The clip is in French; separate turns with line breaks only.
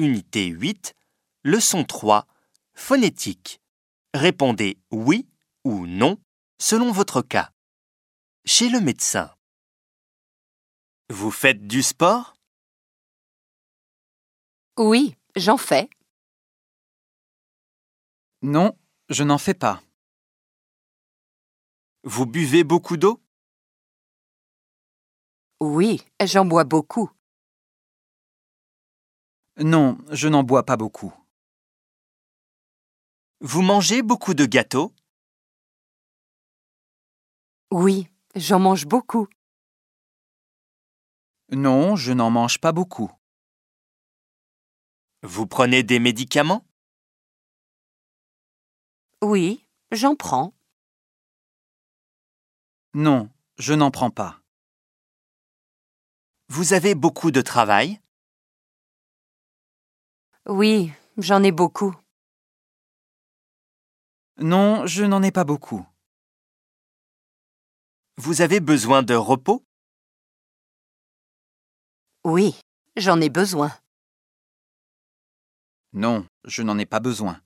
unité 8, leçon 3, phonétique. Répondez oui ou non selon votre cas. Chez le médecin. Vous faites du sport?
Oui, j'en fais.
Non, je n'en fais pas.
Vous buvez beaucoup d'eau?
Oui, j'en bois beaucoup.
Non, je n'en bois pas beaucoup.
Vous mangez beaucoup de gâteaux?
Oui, j'en mange beaucoup.
Non, je n'en mange pas beaucoup.
Vous prenez des médicaments?
Oui, j'en prends.
Non, je n'en prends pas.
Vous avez beaucoup de travail?
Oui, j'en ai beaucoup.
Non, je n'en ai pas beaucoup.
Vous avez besoin de repos?
Oui, j'en ai besoin.
Non, je n'en ai pas besoin.